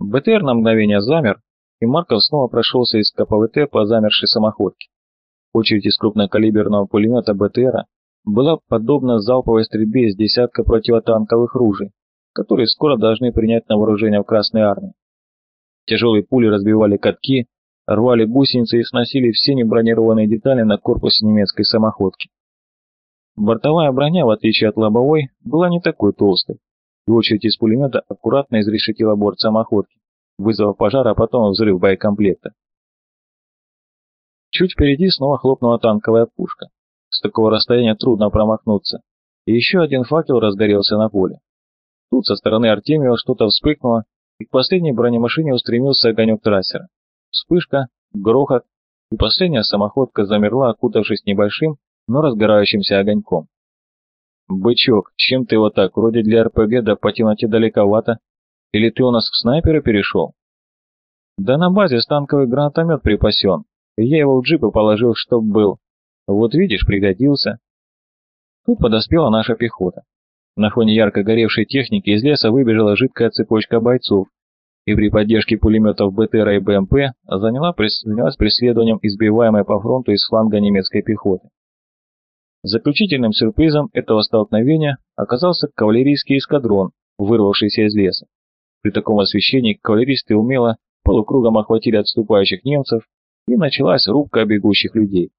БТР на мгновение замер, и Марков снова прошелся из КПВТ по замершей самоходке. Очередь из крупнокалиберного пулемета БТРа была подобна залповой стрельбе из десятка противотанковых ружей, которые скоро должны принять на вооружение в Красной Армии. Тяжелые пули разбивали катки, рвали гусеницы и сносили все небронированные детали на корпусе немецкой самоходки. Бортовая броня, в отличие от лобовой, была не такой толстой, и очередь из пулемета аккуратно изрешетила борт самоходки, вызвав пожар, а потом взрыв боекомплекта. Чуть впереди снова хлопнула танковая пушка. С такого расстояния трудно промахнуться. И еще один факел разгорелся на поле. Тут со стороны Артемьева что-то вспыхнуло, и к последней бронемашине устремился огонек трассера. Вспышка, грохот, и последняя самоходка замерла, окутавшись небольшим, но разгорающимся огоньком. «Бычок, чем ты вот так? Вроде для РПГ да по темноте далековато. Или ты у нас в снайперы перешел?» «Да на базе станковый гранатомет припасен. Я его в джипы положил, чтоб был. Вот видишь, пригодился». Тут подоспела наша пехота. На фоне ярко горевшей техники из леса выбежала жидкая цепочка бойцов, и при поддержке пулеметов БТР и БМП заняла, занялась преследованием избиваемой по фронту из фланга немецкой пехоты. Заключительным сюрпризом этого столкновения оказался кавалерийский эскадрон, вырвавшийся из леса. При таком освещении кавалеристы умело полукругом охватили отступающих немцев, и началась рубка бегущих людей.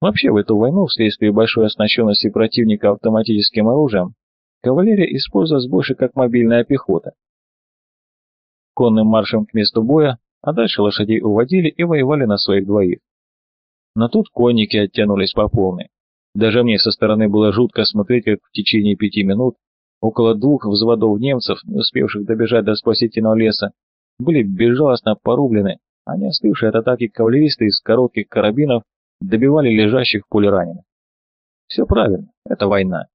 Вообще в эту войну вследствие большой оснащенности противника автоматическим оружием кавалерия использовалась больше как мобильная пехота. Конным маршем к месту боя, а дальше лошадей уводили и воевали на своих двоих. Но тут конники оттянулись по полной. Даже мне со стороны было жутко смотреть, как в течение пяти минут около двух взводов немцев, не успевших добежать до спасительного леса, были безжалостно порублены, а не остывшие от атаки кавалеристы из коротких карабинов добивали лежащих в поле раненых. Все правильно, это война.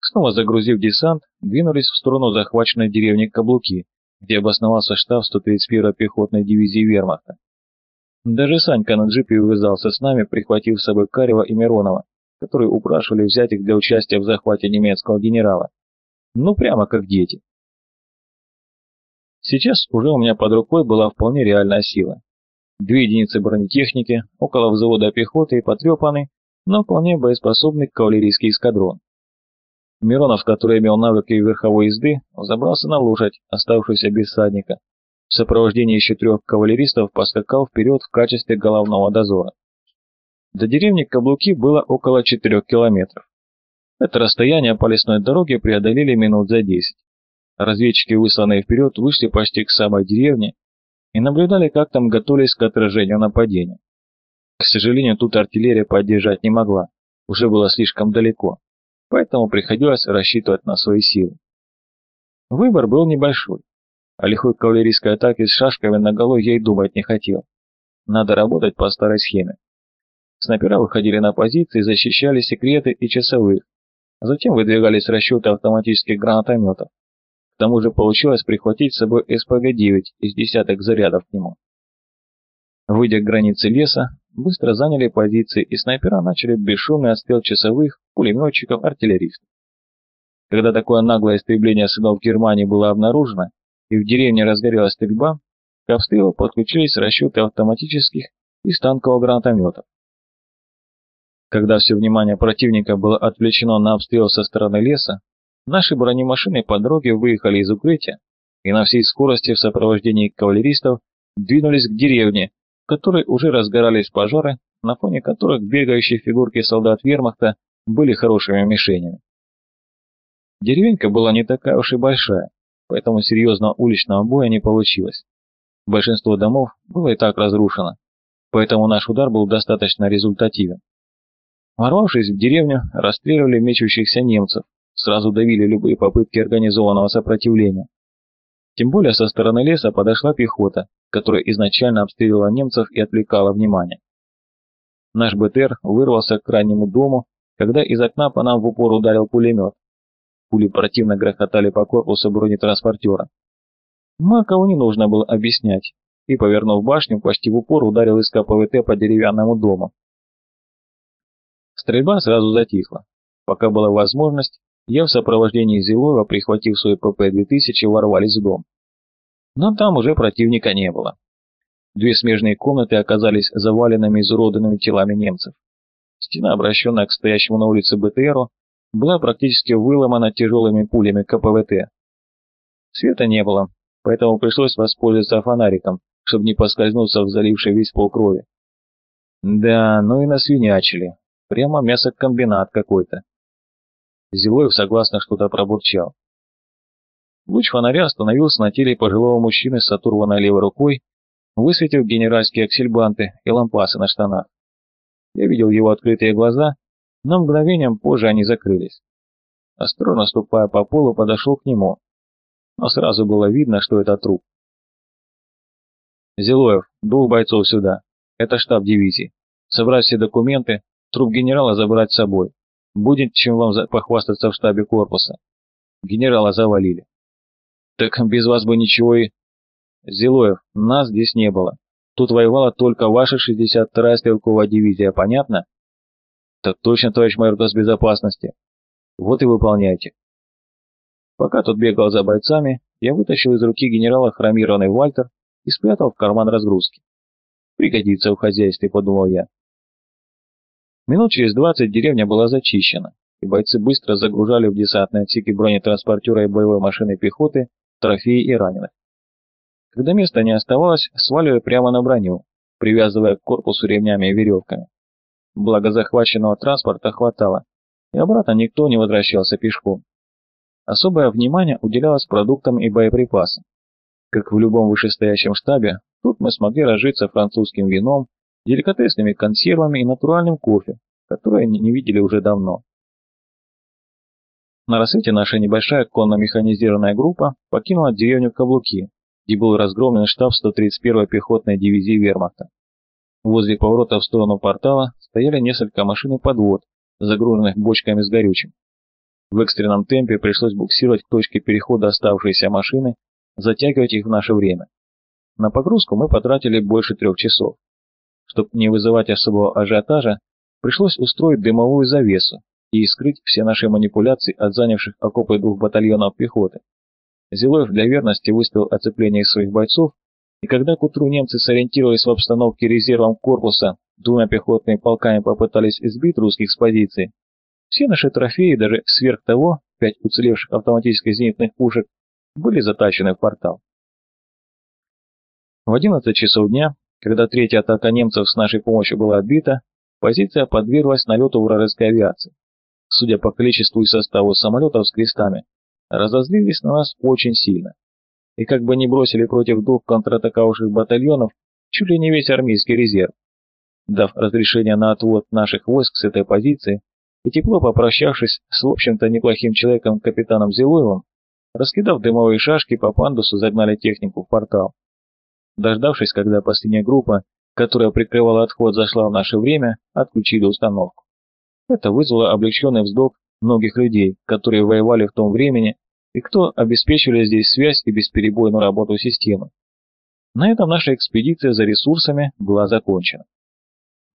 Снова загрузив десант, двинулись в сторону захваченной деревни Каблуки, где обосновался штаб 131-й пехотной дивизии вермахта. Даже Санька на джипе увязался с нами, прихватив с собой Карева и Миронова, которые упрашивали взять их для участия в захвате немецкого генерала. Ну, прямо как дети. Сейчас уже у меня под рукой была вполне реальная сила. Две единицы бронетехники, около взвода пехоты и потрепанный, но вполне боеспособный кавалерийский эскадрон. Миронов, который имел навыки верховой езды, забрался на лошадь, оставшуюся без садника, в сопровождении еще трех кавалеристов поскакал вперед в качестве головного дозора. До деревни Каблуки было около 4 километров. Это расстояние по лесной дороге преодолели минут за 10. Разведчики, высланные вперед, вышли почти к самой деревне и наблюдали, как там готовились к отражению нападения. К сожалению, тут артиллерия поддержать не могла, уже было слишком далеко, поэтому приходилось рассчитывать на свои силы. Выбор был небольшой. О лихой кавалерийской атаке с шашками на наголо я и думать не хотел. Надо работать по старой схеме. Снайпера выходили на позиции, защищали секреты и часовых. Затем выдвигались расчеты автоматических гранатометов. К тому же получилось прихватить с собой СПГ-9 из десяток зарядов к нему. Выйдя к границе леса, быстро заняли позиции, и снайпера начали бесшумный отстрел часовых, пулеметчиков, артиллеристов. Когда такое наглое истребление сынов Германии было обнаружено, и в деревне разгорелась стрельба, к обстрелу подключились расчеты автоматических и станкового гранатометов. Когда все внимание противника было отвлечено на обстрел со стороны леса, наши бронемашины по дороге выехали из укрытия и на всей скорости в сопровождении кавалеристов двинулись к деревне, в которой уже разгорались пожары, на фоне которых бегающие фигурки солдат вермахта были хорошими мишенями. Деревенька была не такая уж и большая, поэтому серьезного уличного боя не получилось. Большинство домов было и так разрушено, поэтому наш удар был достаточно результативен. Ворвавшись в деревню, расстреливали мечущихся немцев, сразу давили любые попытки организованного сопротивления. Тем более со стороны леса подошла пехота, которая изначально обстреливала немцев и отвлекала внимание. Наш БТР вырвался к крайнему дому, когда из окна по нам в упор ударил пулемет. Пули противно грохотали по корпусу бронетранспортера. Макову не нужно было объяснять, и, повернув башню, почти в упор ударил из КПВТ по деревянному дому. Стрельба сразу затихла. Пока была возможность, я в сопровождении Зилова, прихватив свой ПП-2000, ворвались в дом. Но там уже противника не было. Две смежные комнаты оказались заваленными изуродованными телами немцев. Стена, обращенная к стоящему на улице БТРу, была практически выломана тяжелыми пулями КПВТ. Света не было, поэтому пришлось воспользоваться фонариком, чтобы не поскользнуться в залившей весь пол крови. Да, ну и насвинячили. Прямо мясокомбинат какой-то. Зилоев согласно что-то пробурчал. Луч фонаря остановился на теле пожилого мужчины с оторванной левой рукой, высветив генеральские аксельбанты и лампасы на штанах. Я видел его открытые глаза, но мгновением позже они закрылись. Осторожно ступая по полу, подошел к нему. Но сразу было видно, что это труп. «Зилоев, двух бойцов сюда. Это штаб дивизии. Собрать все документы, труп генерала забрать с собой. Будет чем вам похвастаться в штабе корпуса. Генерала завалили. Так без вас бы ничего и... Зилоев, нас здесь не было. Тут воевала только ваша 62-я стрелковая дивизия, понятно? Так точно, товарищ майор госбезопасности. Вот и выполняйте. Пока тот бегал за бойцами, я вытащил из руки генерала хромированный Вальтер и спрятал в карман разгрузки. Пригодится в хозяйстве, подумал я. Минут через двадцать деревня была зачищена, и бойцы быстро загружали в десантные отсеки бронетранспортера и боевой машины пехоты трофеи и раненых. Когда места не оставалось, сваливая прямо на броню, привязывая к корпусу ремнями и веревками. Благо захваченного транспорта хватало, и обратно никто не возвращался пешком. Особое внимание уделялось продуктам и боеприпасам. Как в любом вышестоящем штабе, тут мы смогли разжиться французским вином, деликатесными консервами и натуральным кофе, которые не видели уже давно. На рассвете наша небольшая конно-механизированная группа покинула деревню Каблуки, где был разгромлен штаб 131-й пехотной дивизии вермахта. Возле поворота в сторону портала стояли несколько машин и подвод, загруженных бочками с горючим. В экстренном темпе пришлось буксировать к точке перехода оставшиеся машины, затягивать их в наше время. На погрузку мы потратили больше трех часов. Чтобы не вызывать особого ажиотажа, пришлось устроить дымовую завесу и скрыть все наши манипуляции от занявших окопы двух батальонов пехоты. Зилоев для верности выставил оцепление своих бойцов, и когда к утру немцы сориентировались в обстановке резервом корпуса, двумя пехотными полками попытались избить русских с позиций, все наши трофеи, даже сверх того, пять уцелевших автоматических зенитных пушек, были затащены в портал. В 11 часов дня, когда третья атака немцев с нашей помощью была отбита, позиция подверглась налету вражеской авиации. Судя по количеству и составу самолетов с крестами, разозлились на нас очень сильно. И как бы не бросили против двух контратаковавших батальонов чуть ли не весь армейский резерв. Дав разрешение на отвод наших войск с этой позиции и тепло попрощавшись с, в общем-то, неплохим человеком капитаном Зилуевым, раскидав дымовые шашки по пандусу, загнали технику в портал. Дождавшись, когда последняя группа, которая прикрывала отход, зашла в наше время, отключили установку. Это вызвало облегченный вздох многих людей, которые воевали в том времени и кто обеспечивали здесь связь и бесперебойную работу системы. На этом наша экспедиция за ресурсами была закончена.